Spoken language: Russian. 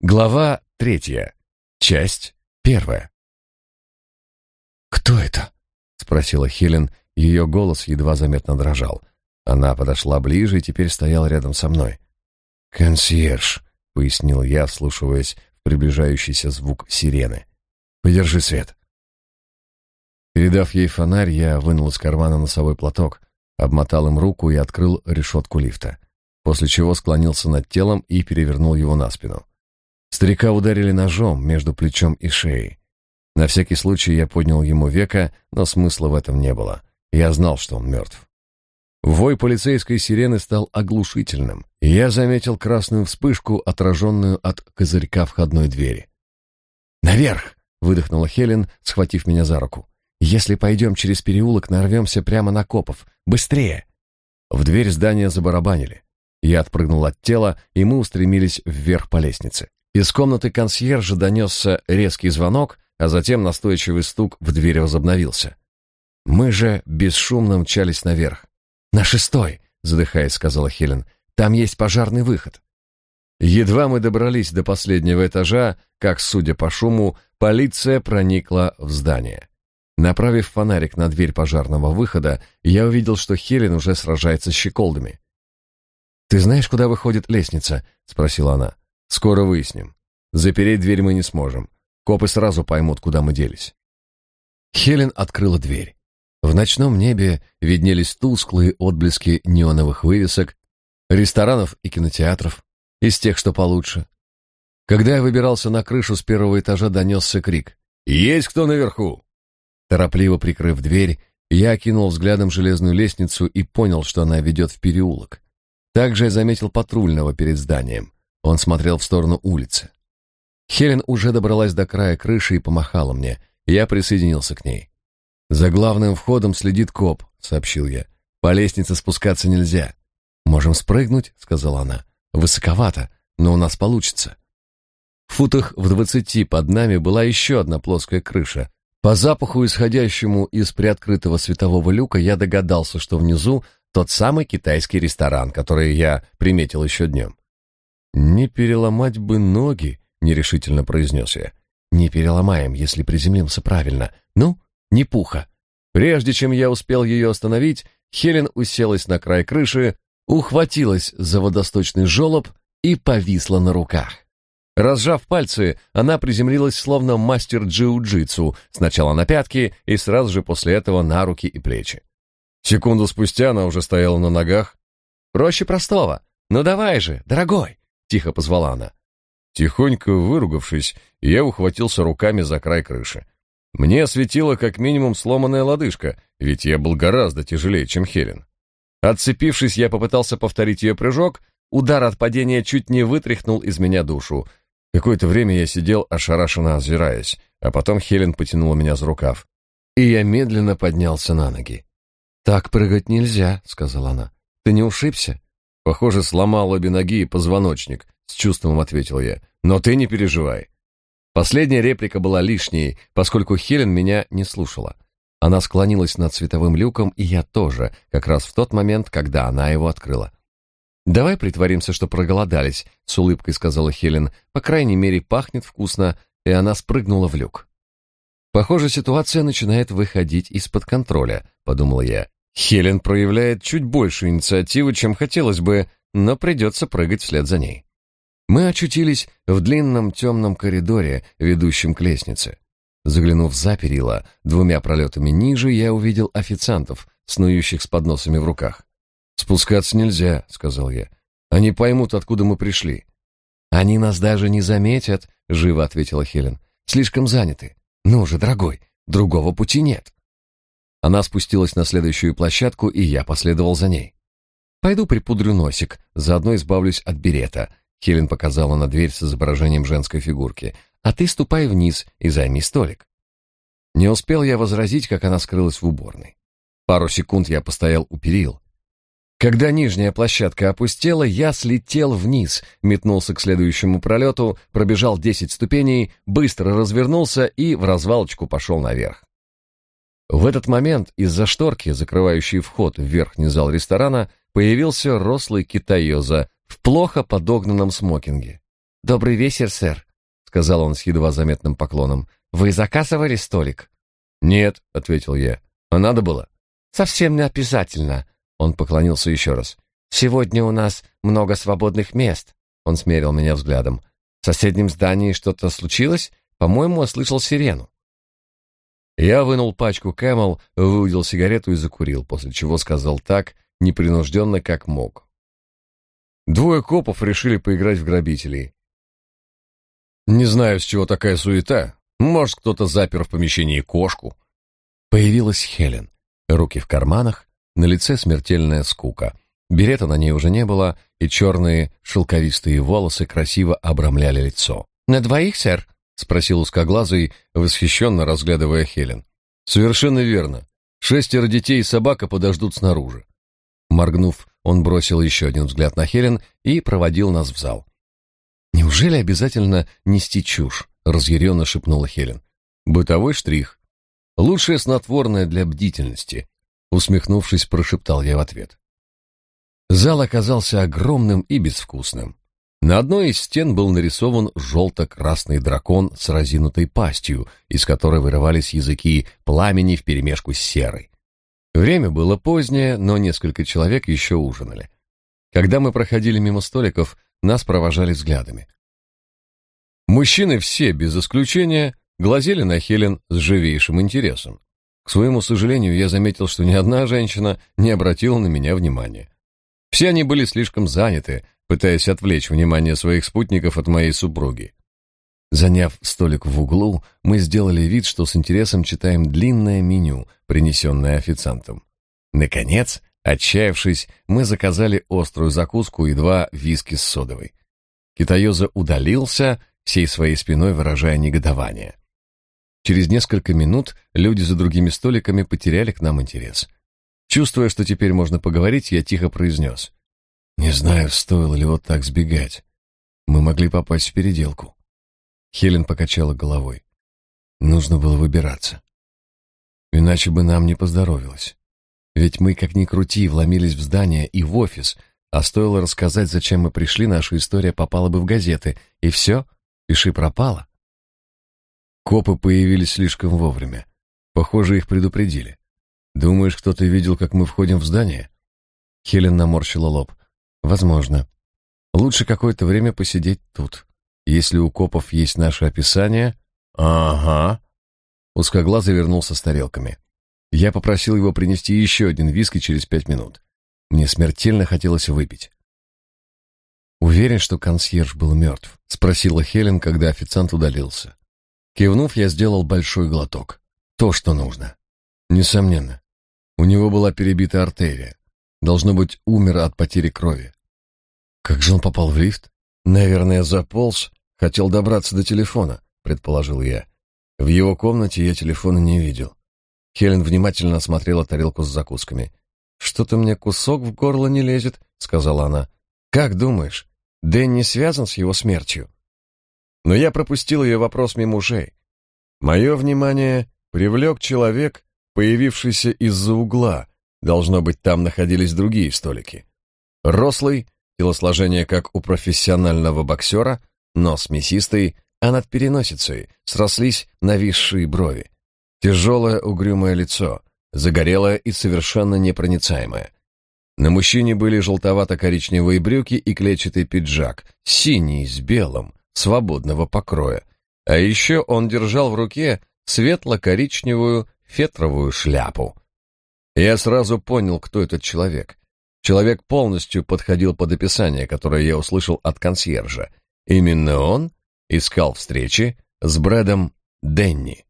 Глава третья. Часть первая. «Кто это?» — спросила Хелен. Ее голос едва заметно дрожал. Она подошла ближе и теперь стояла рядом со мной. «Консьерж», — пояснил я, вслушиваясь в приближающийся звук сирены. «Подержи свет». Передав ей фонарь, я вынул из кармана носовой платок, обмотал им руку и открыл решетку лифта, после чего склонился над телом и перевернул его на спину. Старика ударили ножом между плечом и шеей. На всякий случай я поднял ему века, но смысла в этом не было. Я знал, что он мертв. Вой полицейской сирены стал оглушительным, и я заметил красную вспышку, отраженную от козырька входной двери. «Наверх!» — выдохнула Хелен, схватив меня за руку. «Если пойдем через переулок, нарвемся прямо на копов. Быстрее!» В дверь здания забарабанили. Я отпрыгнул от тела, и мы устремились вверх по лестнице. Из комнаты консьержа донесся резкий звонок, а затем настойчивый стук в дверь возобновился. Мы же бесшумно мчались наверх. «На шестой!» — задыхаясь, сказала Хелен. «Там есть пожарный выход». Едва мы добрались до последнего этажа, как, судя по шуму, полиция проникла в здание. Направив фонарик на дверь пожарного выхода, я увидел, что Хелен уже сражается с щеколдами. «Ты знаешь, куда выходит лестница?» — спросила она. Скоро выясним. Запереть дверь мы не сможем. Копы сразу поймут, куда мы делись. Хелен открыла дверь. В ночном небе виднелись тусклые отблески неоновых вывесок, ресторанов и кинотеатров, из тех, что получше. Когда я выбирался на крышу с первого этажа, донесся крик. «Есть кто наверху?» Торопливо прикрыв дверь, я окинул взглядом железную лестницу и понял, что она ведет в переулок. Также я заметил патрульного перед зданием. Он смотрел в сторону улицы. Хелен уже добралась до края крыши и помахала мне. Я присоединился к ней. «За главным входом следит коп», — сообщил я. «По лестнице спускаться нельзя». «Можем спрыгнуть», — сказала она. «Высоковато, но у нас получится». В футах в двадцати под нами была еще одна плоская крыша. По запаху, исходящему из приоткрытого светового люка, я догадался, что внизу тот самый китайский ресторан, который я приметил еще днем. «Не переломать бы ноги», — нерешительно произнес я. «Не переломаем, если приземлимся правильно. Ну, не пуха». Прежде чем я успел ее остановить, Хелен уселась на край крыши, ухватилась за водосточный желоб и повисла на руках. Разжав пальцы, она приземлилась словно мастер джиу-джитсу, сначала на пятки и сразу же после этого на руки и плечи. Секунду спустя она уже стояла на ногах. «Проще простого. Ну давай же, дорогой!» тихо позвала она. Тихонько выругавшись, я ухватился руками за край крыши. Мне светила как минимум сломанная лодыжка, ведь я был гораздо тяжелее, чем Хелен. Отцепившись, я попытался повторить ее прыжок, удар от падения чуть не вытряхнул из меня душу. Какое-то время я сидел, ошарашенно озираясь, а потом Хелен потянула меня за рукав. И я медленно поднялся на ноги. «Так прыгать нельзя», — сказала она. «Ты не ушибся?» Похоже, сломал обе ноги и позвоночник, с чувством ответил я. Но ты не переживай. Последняя реплика была лишней, поскольку Хелен меня не слушала. Она склонилась над световым люком, и я тоже, как раз в тот момент, когда она его открыла. «Давай притворимся, что проголодались», — с улыбкой сказала Хелен. «По крайней мере, пахнет вкусно», и она спрыгнула в люк. «Похоже, ситуация начинает выходить из-под контроля», — подумал я. Хелен проявляет чуть больше инициативы, чем хотелось бы, но придется прыгать вслед за ней. Мы очутились в длинном темном коридоре, ведущем к лестнице. Заглянув за перила, двумя пролетами ниже, я увидел официантов, снующих с подносами в руках. «Спускаться нельзя», — сказал я. «Они поймут, откуда мы пришли». «Они нас даже не заметят», — живо ответила Хелен. «Слишком заняты. Ну же, дорогой, другого пути нет». Она спустилась на следующую площадку, и я последовал за ней. «Пойду припудрю носик, заодно избавлюсь от берета», — Хелен показала на дверь с изображением женской фигурки. «А ты ступай вниз и займи столик». Не успел я возразить, как она скрылась в уборной. Пару секунд я постоял у перил. Когда нижняя площадка опустела, я слетел вниз, метнулся к следующему пролету, пробежал десять ступеней, быстро развернулся и в развалочку пошел наверх. В этот момент из-за шторки, закрывающей вход в верхний зал ресторана, появился рослый китаёза в плохо подогнанном смокинге. «Добрый вечер, сэр», — сказал он с едва заметным поклоном. «Вы заказывали столик?» «Нет», — ответил я. «А надо было?» «Совсем не обязательно», — он поклонился еще раз. «Сегодня у нас много свободных мест», — он смерил меня взглядом. «В соседнем здании что-то случилось? По-моему, слышал сирену». Я вынул пачку Camel, выудил сигарету и закурил, после чего сказал так, непринужденно, как мог. Двое копов решили поиграть в грабителей. Не знаю, с чего такая суета. Может, кто-то запер в помещении кошку. Появилась Хелен. Руки в карманах, на лице смертельная скука. Берета на ней уже не было, и черные шелковистые волосы красиво обрамляли лицо. «На двоих, сэр?» — спросил узкоглазый, восхищенно разглядывая Хелен. «Совершенно верно. Шестеро детей и собака подождут снаружи». Моргнув, он бросил еще один взгляд на Хелен и проводил нас в зал. «Неужели обязательно нести чушь?» — разъяренно шепнула Хелен. «Бытовой штрих. Лучшее снотворное для бдительности», — усмехнувшись, прошептал я в ответ. Зал оказался огромным и безвкусным. На одной из стен был нарисован желто-красный дракон с разинутой пастью, из которой вырывались языки пламени вперемешку с серой. Время было позднее, но несколько человек еще ужинали. Когда мы проходили мимо столиков, нас провожали взглядами. Мужчины все, без исключения, глазели на Хелен с живейшим интересом. К своему сожалению, я заметил, что ни одна женщина не обратила на меня внимания. Все они были слишком заняты, пытаясь отвлечь внимание своих спутников от моей супруги. Заняв столик в углу, мы сделали вид, что с интересом читаем длинное меню, принесенное официантом. Наконец, отчаявшись, мы заказали острую закуску и два виски с содовой. Китаёза удалился, всей своей спиной выражая негодование. Через несколько минут люди за другими столиками потеряли к нам интерес. Чувствуя, что теперь можно поговорить, я тихо произнес. Не знаю, стоило ли вот так сбегать. Мы могли попасть в переделку. Хелен покачала головой. Нужно было выбираться. Иначе бы нам не поздоровилось. Ведь мы, как ни крути, вломились в здание и в офис, а стоило рассказать, зачем мы пришли, наша история попала бы в газеты, и все, пиши пропало. Копы появились слишком вовремя. Похоже, их предупредили. Думаешь, кто-то видел, как мы входим в здание? Хелен наморщила лоб. Возможно. Лучше какое-то время посидеть тут. Если у копов есть наше описание... Ага. Узкоглазый вернулся с тарелками. Я попросил его принести еще один виски через пять минут. Мне смертельно хотелось выпить. «Уверен, что консьерж был мертв?» — спросила Хелен, когда официант удалился. Кивнув, я сделал большой глоток. То, что нужно. Несомненно. У него была перебита артерия. Должно быть, умер от потери крови. Как же он попал в лифт? Наверное, заполз, хотел добраться до телефона, предположил я. В его комнате я телефона не видел. Хелен внимательно осмотрела тарелку с закусками. Что-то мне кусок в горло не лезет, сказала она. Как думаешь, Дэнни связан с его смертью? Но я пропустил ее вопрос мимо ушей. Мое внимание привлек человек, появившийся из-за угла, Должно быть, там находились другие столики. Рослый, телосложение как у профессионального боксера, нос мясистый, а над переносицей срослись нависшие брови. Тяжелое угрюмое лицо, загорелое и совершенно непроницаемое. На мужчине были желтовато-коричневые брюки и клетчатый пиджак, синий с белым, свободного покроя. А еще он держал в руке светло-коричневую фетровую шляпу. Я сразу понял, кто этот человек. Человек полностью подходил под описание, которое я услышал от консьержа. Именно он искал встречи с Брэдом Денни.